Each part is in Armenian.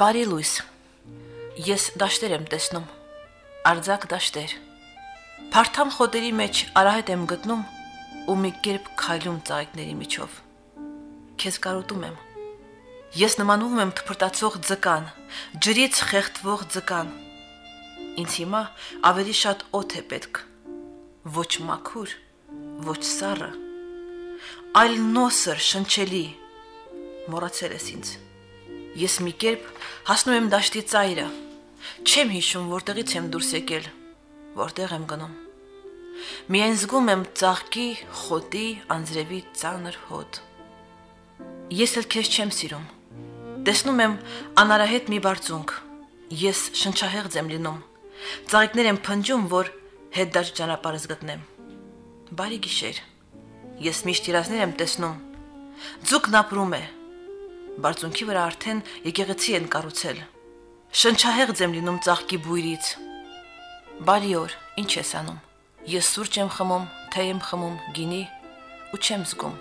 Բարի լույս։ Ես դաշտեր եմ տեսնում։ Արձակ դաշտեր։ Փարթամ խոտերի մեջ արահետ եմ գտնում ու մի կերպ քայլում ծաղիկների միջով։ Քեզ կարոտում եմ։ Ես նմանվում եմ թփրտացող ձկան, ջրից խեղդվող ձկան։ Ինձ հիմա ավելի շատ օդ է պետք։ Ոչ մաքուր, ոչ սառը, այլ նոսր, շնչելի։ Մոռացել ես ինձ։ Ես մի կերպ հասնում եմ դաշտի ծայրը։ Չեմ հիշում, որտեղից եմ դուրս եկել, որտեղ եմ գնում։ Միայն զգում եմ ծաղկի, խոտի, անձրևի ծանր հոտ։ Ես էլ քեզ չեմ սիրում։ Տեսնում եմ անարահետ մի բարձունք։ Ես շնչահեղձ եմ լինում։ Ծաղիկներ եմ փնջում, որ հետ դաշ ճանապարհս գտնեմ։ Բարի գիշեր։ Ես միշտ երազներ եմ տեսնում։ Ձուկն ապրում է, Բարձունքի վրա արդեն եկեղեցի են կառուցել։ Շնչահեղձ եմ լինում ծաղկի բույրից։ Բարի օր, ինչ ես անում։ Ես սուրճ եմ խմում, թե եմ խմում, գինի ու չեմ զգում,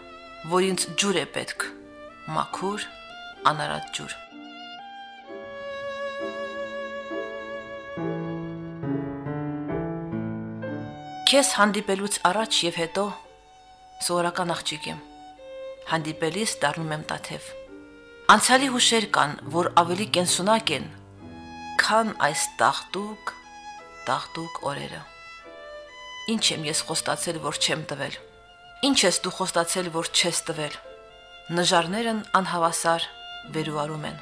որ ինձ ջուր է պետք։ Մաքուր, անարատ ջուր։ Քեզ հանդիպելուց առաջ եւ հետո սովորական աղջիկ եմ։ Հանդիպելիս դառնում եմ տաթև Անցյալի հուշեր կան, որ ավելի կենսունակ են, քան այս տախտուկ, տախտուկ օրերը։ Ինչ եմ ես խոստացել, որ չեմ տվել։ Ինչ ես դու խոստացել, որ չես տվել։ Նժարներն անհավասար վերուարում են։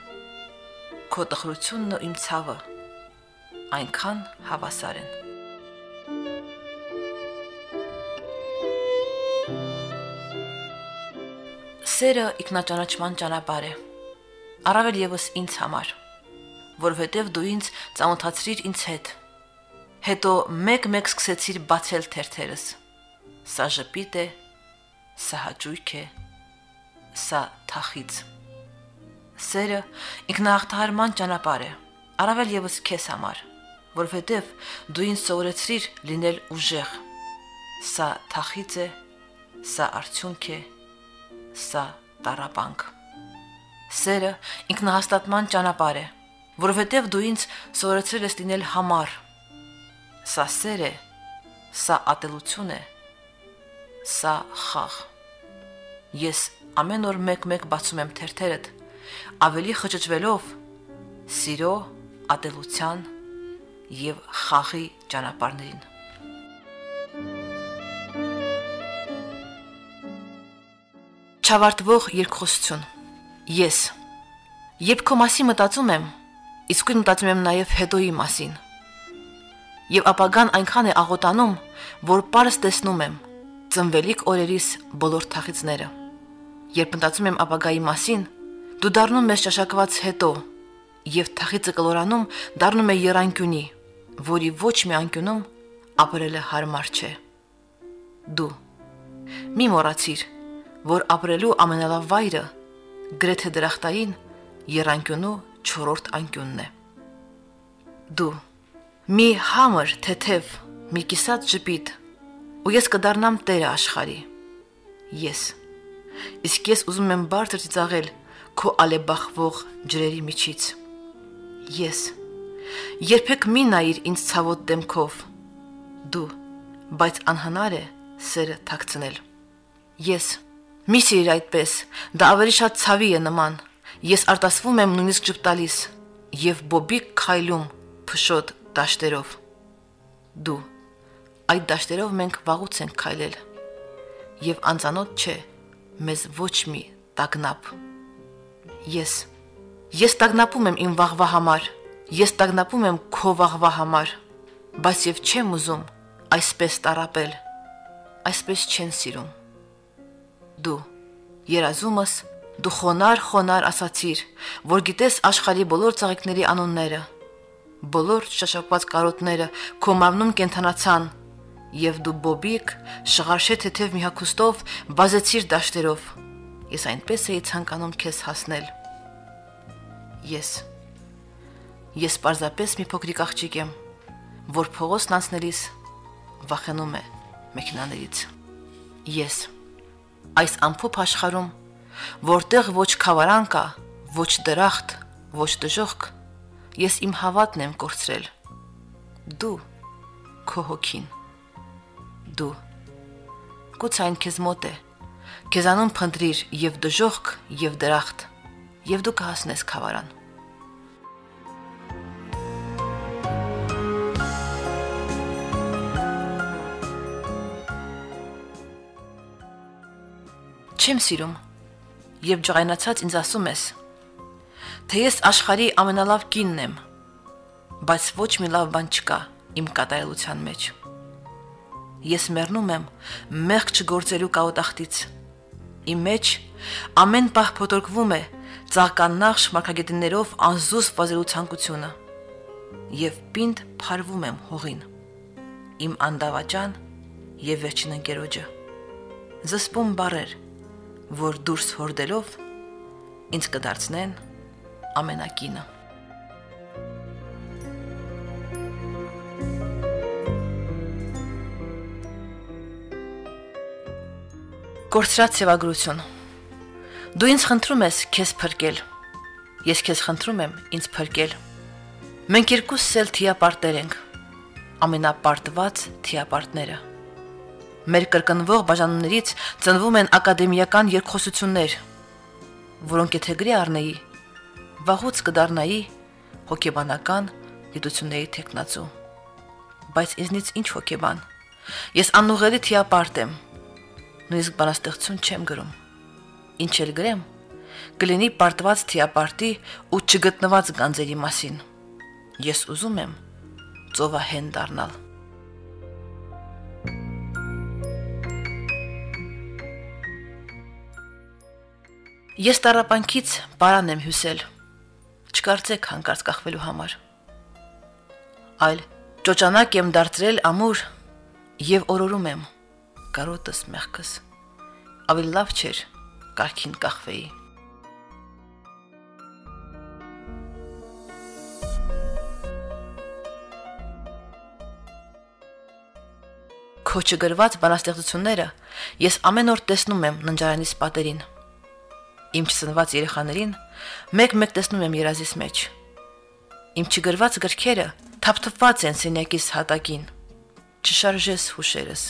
Քո տխրությունն ու իմ ցավը այնքան հավասար են։ Սերը ինքնաճանաչման ճանապարհ է առավել եւս ինձ համար, որովհետեւ դու ինձ ծանոթացրիր ինձ հետ։ Հետո մեկ-մեկ սկսեցիր բացել թերթերս։ Սա ժպիտ է, սա հաճույք է, սա թախից։ Սերը ինքնահաղթահարման ճանապարհ է, առավել եւս քեզ համար, որովհետեւ դու ինձ սովորեցրիր լինել ուժեղ։ Սա թախից է, սա արդյունք է, սա տարապանք։ Սերը ինքնահաստատման ճանապարհ է, որովհետև դու ինձ սովորեցրել ես լինել համառ։ Սա սեր է, սա ատելություն է, սա խաղ։ Ես ամեն օր մեկ-մեկ բացում եմ թերթերդ, ավելի խճճվելով սիրո, ատելության եւ խաղի ճանապարհներին։ Չավարտվող երկխոսություն Ես Երբ քո մասի մտածում եմ, իսկույն մտածում եմ նաև հետոյի մասին։ Եվ ապագան այնքան է աղոտանում, որ པարս տեսնում եմ ծնվելիք օրերիս բոլոր թախիցները։ Երբ մտածում եմ ապագայի մասին, դու դառնում ես ճաշակված հետո, եւ թախիցը կլորանում դառնում է երանկյունի, որի ոչ մի անկյունում ապրելը հարմար չէ։ Դու մի մոռացիր, որ ապրելու ամենալավ վայրը գրեթե դրախտային երանկյունու 4-րդ անկյունն է։ Դու մի համր թեթև մի կիսած ժպիտ ու ես կդառնամ տերը աշխարի։ Ես իսկ ես ուզում եմ բարձր ծիծաղել քո ալեբախվող ջրերի միջից։ Ես երբեք մի նայիր ինձ ցավոտ դեմքով։ Դու բայց անհնար է սերը թաքցնել։ Ես Մի սիրիր այդպես, դա ավելի շատ ցավի է նման։ Ես արտասվում եմ նույնիսկ ճպտալիս եւ բոբիկ քայլում փշոտ դաշտերով։ Դու այդ դաշտերով մենք վաղուց ենք քայլել։ Եվ անծանոթ չէ մեզ ոչ մի տագնապ։ Ես ես տագնապում եմ իմ վաղվա համար։ Ես տագնապում եմ քո վաղվա համար, բայց եւ չեմ ուզում այսպես տարապել։ Այսպես չեն սիրում դու երազումս դու խոնար խոնար ասացիր, որ գիտես աշխարի բոլոր ծաղիկների անունները, բոլոր շշապված կարոտները քո մարմնում կենթանացան, եւ դու բոբիկ շղարշե թեթև մի հակոստով բազեցիր դաշտերով։ Ես այնպես էի ցանկանում քեզ հասնել։ Ես Ես պարզապես մի փոքրիկ աղջիկ եմ, որ փողոցն անցնելիս վախենում է մեքենաներից։ Ես այս ամփոփ աշխարհում, որտեղ ոչ խավարան կա, ոչ դրախտ, ոչ դժողք, ես իմ հավատն եմ կորցրել։ Դու քո հոգին։ Դու Գուցե այն քեզ մոտ է։ Քեզանում փնտրիր եւ դժողք եւ դրախտ, եւ դու կհասնես խավարան։ Չեմ սիրում եւ ջղայնացած ինձ ասում ես, թե ես աշխարի ամենալավ կինն եմ, բայց ոչ մի լավ բան չկա իմ կատարելության մեջ։ Ես մեռնում եմ մեղք չգործելու կաուտախտից։ Իմ մեջ ամեն պահ փոթորկվում է ցաղկաննախշ մարգագետիններով անզուս վազելու ցանկությունը եւ պինդ փարվում եմ հողին իմ անդավաճան եւ վերջին ընկերոջը զսպում բարեր որ դուրս հորդելով ինձ կդարձնեն ամենակինը։ Կորցրած սևագրություն։ Դու ինձ խնդրում ես քեզ փրկել։ Ես քեզ խնդրում եմ ինձ փրկել։ Մենք երկուսս էլ թիապարտեր ենք։ Ամենապարտված թիապարտները մեր կրկնվող բաժանումներից ծնվում են ակադեմիական երկխոսություններ, որոնք եթե գրի առնեի, վաղուց կդառնայի հոգեբանական գիտությունների տեխնացու։ Բայց ինձնից ինչ հոգեբան։ Ես անուղելի թիապարտ եմ։ Նույնիսկ բանաստեղծություն չեմ գրում։ Ինչ էլ գրեմ, կլինի պարտված թիապարտի ու չգտնված գանձերի մասին։ Ես ուզում եմ ծովահեն դառնալ։ Ես տարապանքից բարան եմ հյուսել։ Չկարծեք հանկարծ կախվելու համար։ Այլ ճոճանակ եմ դարձրել ամուր եւ օրորում եմ կարոտս մեղքս։ Ավելի լավ չէր կարքին կախվեի։ Քո չգրված բանաստեղծությունները ես ամեն օր տեսնում եմ ննջարանիս պատերին իմ չսնված երեխաներին մեկ-մեկ տեսնում եմ երազիս մեջ։ Իմ չգրված գրքերը թափթփված են սենյակիս հատակին։ Չշարժես հուշերս։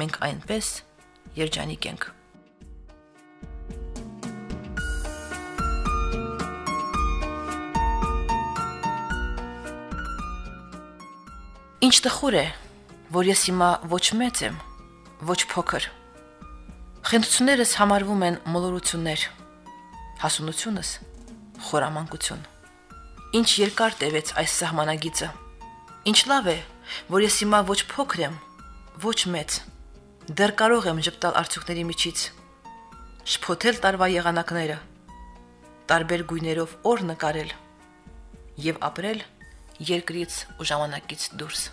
Մենք այնպես երջանիկ ենք։ Ինչ տխուր է, որ ես հիմա ոչ մեծ եմ, ոչ փոքր։ Խնդություններս համարվում են մոլորություններ, հասունությունս խորամանկություն։ Ինչ երկար տևեց այս սահմանագիծը։ Ինչ լավ է, որ ես հիմա ոչ փոքր եմ, ոչ մեծ։ Դեռ կարող եմ ճպտալ արդյունքների միջից, շփոթել տարվա եղանակները, տարբեր գույներով օր նկարել եւ ապրել երկրից ու ժամանակից դուրս։